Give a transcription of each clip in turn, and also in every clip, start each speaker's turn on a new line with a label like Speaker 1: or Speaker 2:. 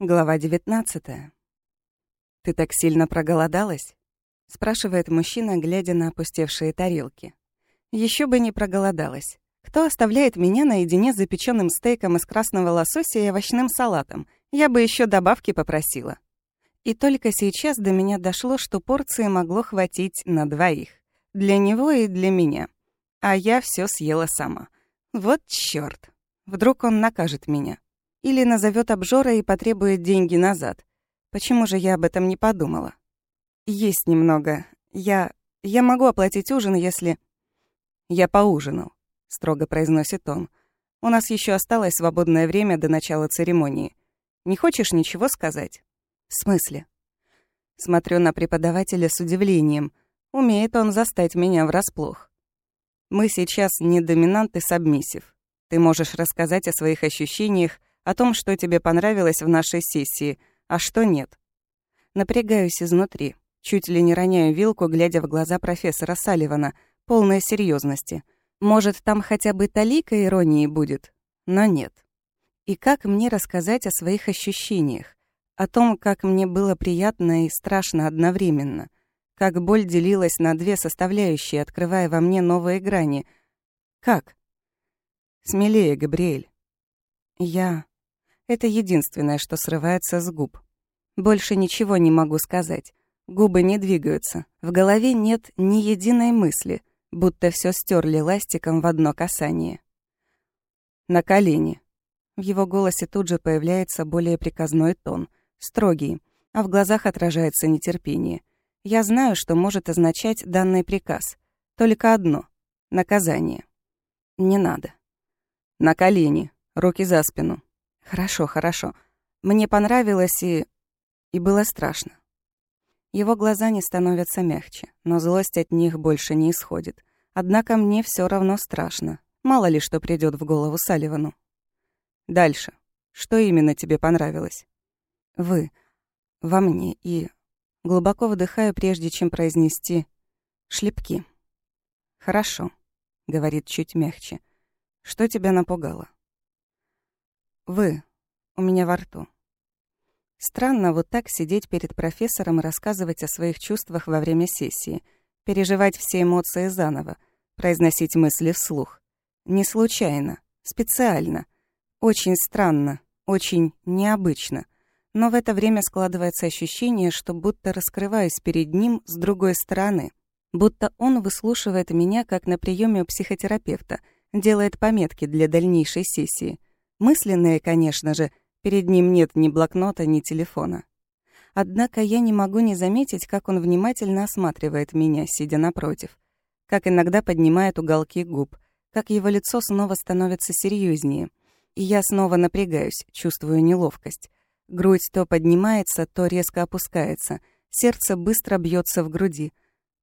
Speaker 1: Глава 19. «Ты так сильно проголодалась?» — спрашивает мужчина, глядя на опустевшие тарелки. Еще бы не проголодалась. Кто оставляет меня наедине с запеченным стейком из красного лосося и овощным салатом? Я бы еще добавки попросила. И только сейчас до меня дошло, что порции могло хватить на двоих. Для него и для меня. А я все съела сама. Вот чёрт. Вдруг он накажет меня. Или назовет обжора и потребует деньги назад. Почему же я об этом не подумала? Есть немного. Я... Я могу оплатить ужин, если... Я поужинал, строго произносит он. У нас еще осталось свободное время до начала церемонии. Не хочешь ничего сказать? В смысле? Смотрю на преподавателя с удивлением. Умеет он застать меня врасплох. Мы сейчас не доминант и сабмиссив. Ты можешь рассказать о своих ощущениях, о том, что тебе понравилось в нашей сессии, а что нет. Напрягаюсь изнутри, чуть ли не роняю вилку, глядя в глаза профессора Салливана, полной серьезности. Может, там хотя бы талика иронии будет, но нет. И как мне рассказать о своих ощущениях? О том, как мне было приятно и страшно одновременно. Как боль делилась на две составляющие, открывая во мне новые грани. Как? Смелее, Габриэль. Я... Это единственное, что срывается с губ. Больше ничего не могу сказать. Губы не двигаются. В голове нет ни единой мысли, будто все стерли ластиком в одно касание. На колени. В его голосе тут же появляется более приказной тон, строгий, а в глазах отражается нетерпение. Я знаю, что может означать данный приказ. Только одно — наказание. Не надо. На колени, руки за спину. Хорошо, хорошо. Мне понравилось и... и было страшно. Его глаза не становятся мягче, но злость от них больше не исходит. Однако мне все равно страшно. Мало ли что придет в голову Салливану. Дальше. Что именно тебе понравилось? Вы. Во мне. И... Глубоко вдыхаю, прежде чем произнести «шлепки». «Хорошо», — говорит чуть мягче. «Что тебя напугало?» Вы. У меня во рту. Странно вот так сидеть перед профессором и рассказывать о своих чувствах во время сессии, переживать все эмоции заново, произносить мысли вслух. Не случайно, специально. Очень странно, очень необычно. Но в это время складывается ощущение, что будто раскрываюсь перед ним с другой стороны. Будто он выслушивает меня, как на приеме у психотерапевта, делает пометки для дальнейшей сессии — Мысленные, конечно же, перед ним нет ни блокнота, ни телефона. Однако я не могу не заметить, как он внимательно осматривает меня, сидя напротив. Как иногда поднимает уголки губ, как его лицо снова становится серьезнее. И я снова напрягаюсь, чувствую неловкость. Грудь то поднимается, то резко опускается. Сердце быстро бьется в груди.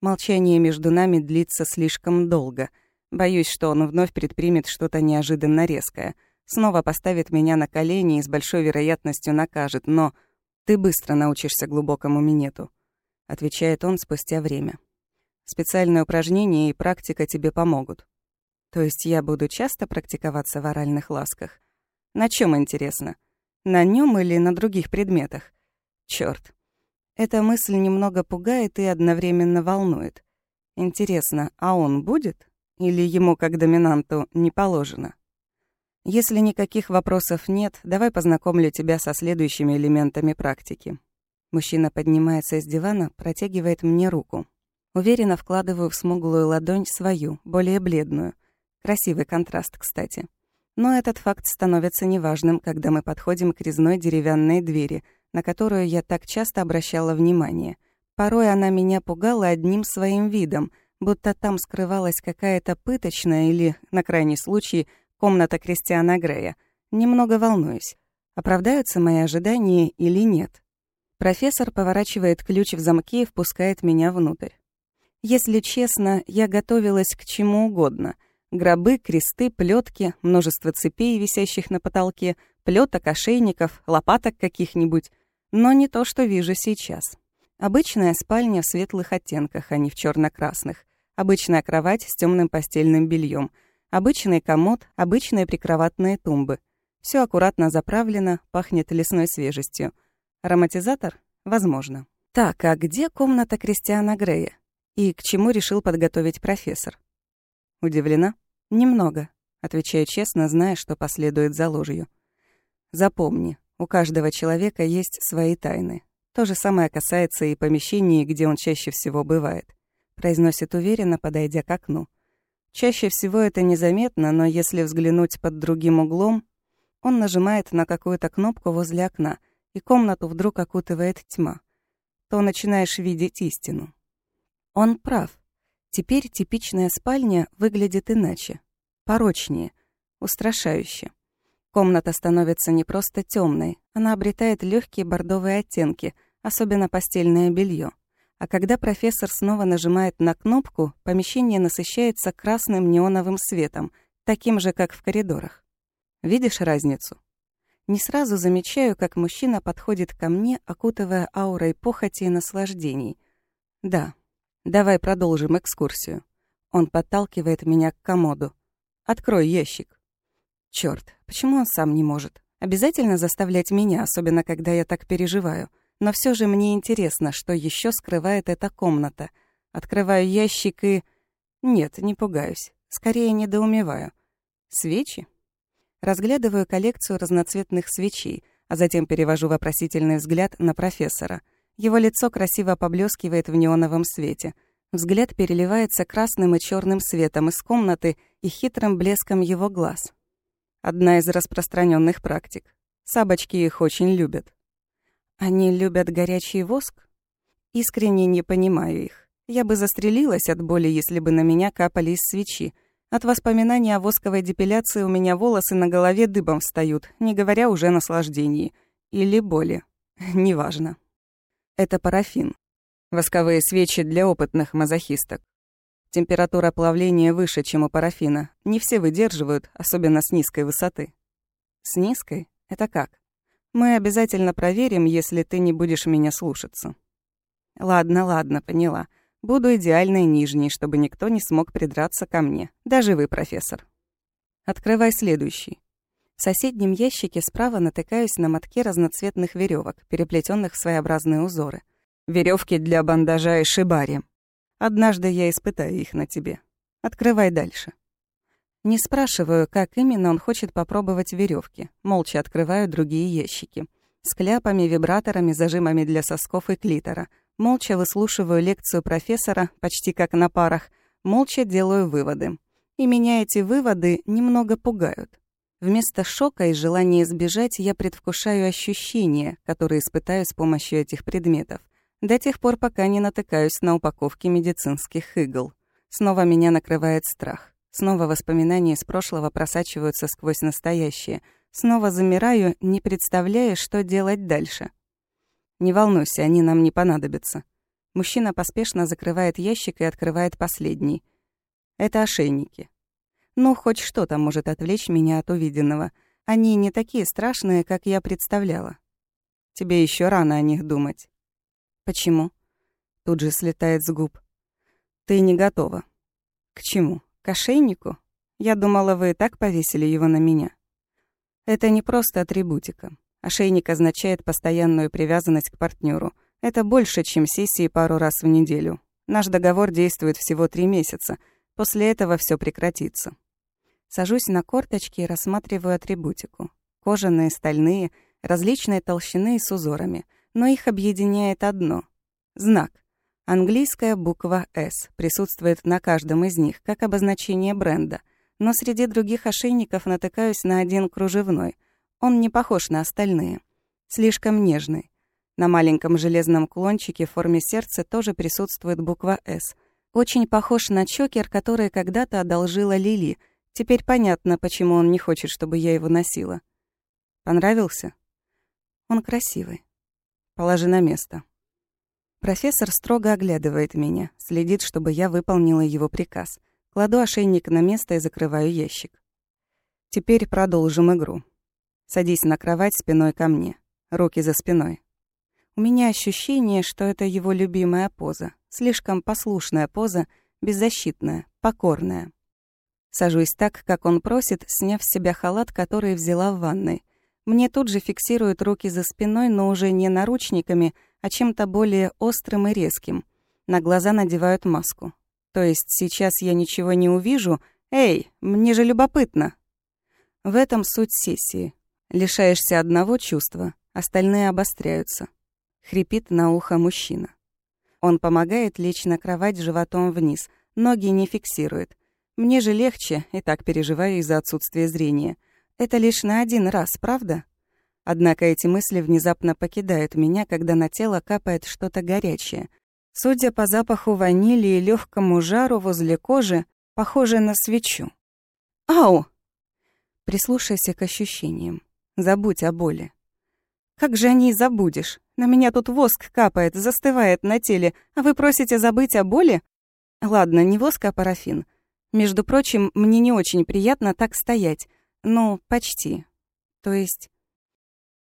Speaker 1: Молчание между нами длится слишком долго. Боюсь, что он вновь предпримет что-то неожиданно резкое — снова поставит меня на колени и с большой вероятностью накажет, но ты быстро научишься глубокому минету», — отвечает он спустя время. «Специальные упражнения и практика тебе помогут. То есть я буду часто практиковаться в оральных ласках? На чем интересно? На нем или на других предметах? Черт. Эта мысль немного пугает и одновременно волнует. Интересно, а он будет? Или ему, как доминанту, не положено?» Если никаких вопросов нет, давай познакомлю тебя со следующими элементами практики. Мужчина поднимается из дивана, протягивает мне руку. Уверенно вкладываю в смуглую ладонь свою, более бледную. Красивый контраст, кстати. Но этот факт становится неважным, когда мы подходим к резной деревянной двери, на которую я так часто обращала внимание. Порой она меня пугала одним своим видом, будто там скрывалась какая-то пыточная или, на крайний случай, Комната Кристиана Грея. Немного волнуюсь. Оправдаются мои ожидания или нет? Профессор поворачивает ключ в замке и впускает меня внутрь. Если честно, я готовилась к чему угодно. Гробы, кресты, плетки, множество цепей, висящих на потолке, плеток, ошейников, лопаток каких-нибудь. Но не то, что вижу сейчас. Обычная спальня в светлых оттенках, а не в черно красных Обычная кровать с темным постельным бельем — Обычный комод, обычные прикроватные тумбы. Все аккуратно заправлено, пахнет лесной свежестью. Ароматизатор? Возможно. Так, а где комната Кристиана Грея? И к чему решил подготовить профессор? Удивлена? Немного, отвечаю честно, зная, что последует за ложью. Запомни, у каждого человека есть свои тайны. То же самое касается и помещений, где он чаще всего бывает. Произносит уверенно, подойдя к окну. Чаще всего это незаметно, но если взглянуть под другим углом, он нажимает на какую-то кнопку возле окна, и комнату вдруг окутывает тьма. То начинаешь видеть истину. Он прав. Теперь типичная спальня выглядит иначе. Порочнее, устрашающе. Комната становится не просто темной, она обретает легкие бордовые оттенки, особенно постельное белье. А когда профессор снова нажимает на кнопку, помещение насыщается красным неоновым светом, таким же, как в коридорах. Видишь разницу? Не сразу замечаю, как мужчина подходит ко мне, окутывая аурой похоти и наслаждений. Да, давай продолжим экскурсию. Он подталкивает меня к комоду. Открой ящик. Черт, почему он сам не может? Обязательно заставлять меня, особенно когда я так переживаю — но все же мне интересно, что еще скрывает эта комната. Открываю ящик и... Нет, не пугаюсь. Скорее недоумеваю. Свечи? Разглядываю коллекцию разноцветных свечей, а затем перевожу вопросительный взгляд на профессора. Его лицо красиво поблескивает в неоновом свете. Взгляд переливается красным и черным светом из комнаты и хитрым блеском его глаз. Одна из распространенных практик. Сабочки их очень любят. Они любят горячий воск? Искренне не понимаю их. Я бы застрелилась от боли, если бы на меня капали из свечи. От воспоминания о восковой депиляции у меня волосы на голове дыбом встают, не говоря уже о наслаждении. Или боли. Неважно. Это парафин. Восковые свечи для опытных мазохисток. Температура плавления выше, чем у парафина. Не все выдерживают, особенно с низкой высоты. С низкой? Это как? Мы обязательно проверим, если ты не будешь меня слушаться. Ладно, ладно, поняла. Буду идеальной нижней, чтобы никто не смог придраться ко мне. Даже вы, профессор. Открывай следующий. В соседнем ящике справа натыкаюсь на мотки разноцветных веревок, переплетенных в своеобразные узоры. Веревки для бандажа и шибари. Однажды я испытаю их на тебе. Открывай дальше. Не спрашиваю, как именно он хочет попробовать веревки. Молча открываю другие ящики. С кляпами, вибраторами, зажимами для сосков и клитора. Молча выслушиваю лекцию профессора, почти как на парах. Молча делаю выводы. И меня эти выводы немного пугают. Вместо шока и желания избежать я предвкушаю ощущения, которые испытаю с помощью этих предметов. До тех пор, пока не натыкаюсь на упаковки медицинских игл. Снова меня накрывает страх. Снова воспоминания из прошлого просачиваются сквозь настоящее. Снова замираю, не представляя, что делать дальше. Не волнуйся, они нам не понадобятся. Мужчина поспешно закрывает ящик и открывает последний. Это ошейники. Ну, хоть что-то может отвлечь меня от увиденного. Они не такие страшные, как я представляла. Тебе еще рано о них думать. Почему? Тут же слетает с губ. Ты не готова. К чему? К ошейнику? Я думала, вы и так повесили его на меня. Это не просто атрибутика. Ошейник означает постоянную привязанность к партнеру. Это больше, чем сессии пару раз в неделю. Наш договор действует всего три месяца. После этого все прекратится. Сажусь на корточки и рассматриваю атрибутику. Кожаные, стальные, различной толщины и с узорами. Но их объединяет одно — знак. Английская буква «С» присутствует на каждом из них, как обозначение бренда, но среди других ошейников натыкаюсь на один кружевной. Он не похож на остальные. Слишком нежный. На маленьком железном клончике в форме сердца тоже присутствует буква «С». Очень похож на чокер, который когда-то одолжила Лили. Теперь понятно, почему он не хочет, чтобы я его носила. Понравился? Он красивый. Положи на место. Профессор строго оглядывает меня, следит, чтобы я выполнила его приказ. Кладу ошейник на место и закрываю ящик. Теперь продолжим игру. Садись на кровать спиной ко мне, руки за спиной. У меня ощущение, что это его любимая поза. Слишком послушная поза, беззащитная, покорная. Сажусь так, как он просит, сняв с себя халат, который взяла в ванной. Мне тут же фиксируют руки за спиной, но уже не наручниками, а чем-то более острым и резким. На глаза надевают маску. То есть сейчас я ничего не увижу? Эй, мне же любопытно. В этом суть сессии. Лишаешься одного чувства, остальные обостряются. Хрипит на ухо мужчина. Он помогает лечь на кровать животом вниз, ноги не фиксирует. Мне же легче, и так переживаю из-за отсутствия зрения. Это лишь на один раз, правда? Однако эти мысли внезапно покидают меня, когда на тело капает что-то горячее. Судя по запаху ванили и легкому жару возле кожи, похоже на свечу. «Ау!» Прислушайся к ощущениям. Забудь о боли. Как же о ней забудешь? На меня тут воск капает, застывает на теле, а вы просите забыть о боли? Ладно, не воск, а парафин. Между прочим, мне не очень приятно так стоять. Ну, почти. То есть...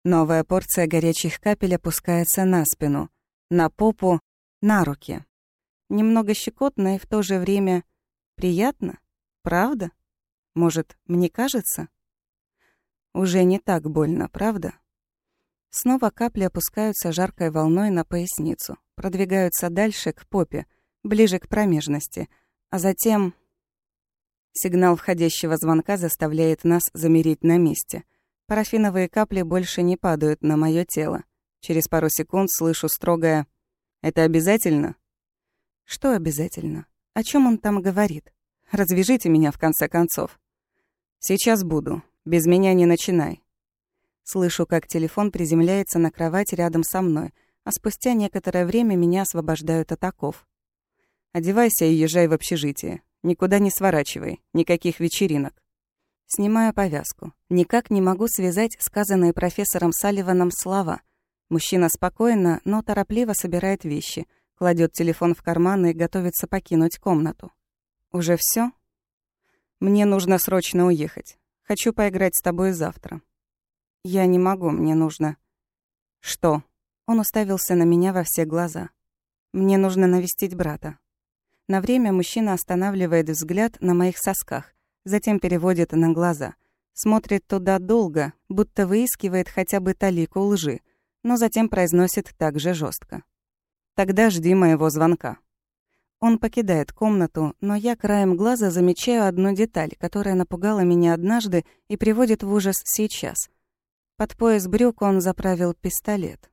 Speaker 1: Новая порция горячих капель опускается на спину, на попу, на руки. Немного щекотно и в то же время приятно. Правда? Может, мне кажется? Уже не так больно, правда? Снова капли опускаются жаркой волной на поясницу, продвигаются дальше к попе, ближе к промежности, а затем Сигнал входящего звонка заставляет нас замереть на месте. Парафиновые капли больше не падают на мое тело. Через пару секунд слышу строгое «Это обязательно?» Что обязательно? О чем он там говорит? Развяжите меня в конце концов. Сейчас буду. Без меня не начинай. Слышу, как телефон приземляется на кровать рядом со мной, а спустя некоторое время меня освобождают от оков. Одевайся и езжай в общежитие. Никуда не сворачивай, никаких вечеринок. Снимаю повязку. Никак не могу связать сказанные профессором Салливаном слова. Мужчина спокойно, но торопливо собирает вещи, кладет телефон в карман и готовится покинуть комнату. Уже все? Мне нужно срочно уехать. Хочу поиграть с тобой завтра. Я не могу, мне нужно... Что? Он уставился на меня во все глаза. Мне нужно навестить брата. На время мужчина останавливает взгляд на моих сосках, затем переводит на глаза. Смотрит туда долго, будто выискивает хотя бы талику лжи, но затем произносит так же жестко. «Тогда жди моего звонка». Он покидает комнату, но я краем глаза замечаю одну деталь, которая напугала меня однажды и приводит в ужас сейчас. Под пояс брюк он заправил пистолет.